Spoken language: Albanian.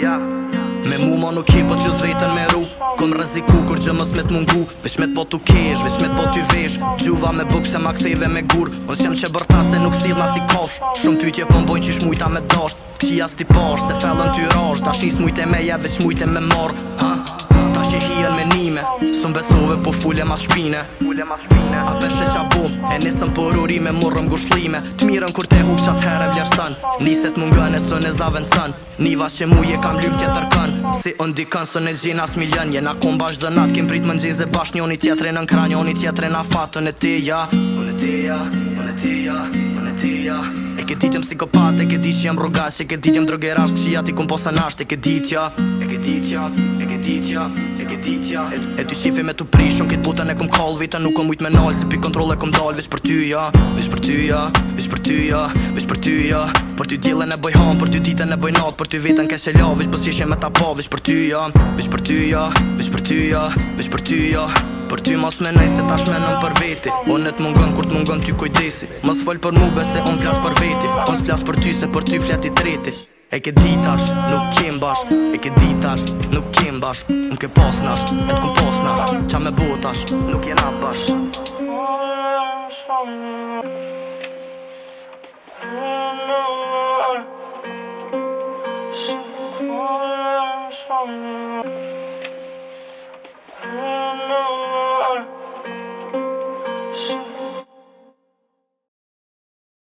Yeah, yeah. Me mu ma nuk hipa po t'lu zvetën me ru Kom rëziku kur gjë mës me t'mungu Vesh me t'po t'u kesh, vesh me t'po t'u vesh Gjuva me buk se ma ktheve me gur Unë s'jam që bërta se nuk s'il si kofsh Shumë pytje po që qish mujta me dasht Qia s'ti pash se fellën t'y rasht Ashtis mujte me ja, vesh mujte me mar Ha? Huh? nisëm besove po fule ma shpine A beshe qa bu, e nisëm për me murëm gushlime Të mirën kur te hup qatë herë e vlerësën Niset mungën e sën e zavën sën Niva që mu je kam lymë tjetër kën Si ndikën së e gjinë asë milion Je na kumë bashkë dënat Kim prit më gjinë zë bashkë Njoni tjetëre në nkra Njoni tjetëre në fatë Unë e ti ja Unë e ti ja Unë e ti ja Unë e ti ja E ke ditëm si kopat E ke ditë që jam rrugash E ke ditëm drogerash Që ja ti kumë posa nash E ke E ke ditja E ke ditja, e ke ditja këtë ditja ja E ty shifi me tu prishon këtë butën e këm kall vita Nuk kom ujt me nalë se pi kontrole këm dal Vesh për ty ja, për ty ja, për ty ja, për ty ja Për ty djelen e bëj hon, për ty ditën e bëj natë Për ty vitën ke se la, vesh bësishe po me ta pa Vesh për ty ja, për ty ja, për ty ja, për ty Për ty mas menaj se tash menon për veti Onet mungon kur të t'mungon ty kujdesi Mas fol për mu bese on flas për veti Mas flas për ty se për ty flet i treti E ke ditash, nuk kem bashk tash Nuk kem bash Nuk e pas nash E t'kun pas nash Qa me bo tash Nuk jena bash Oh, yeah, I'm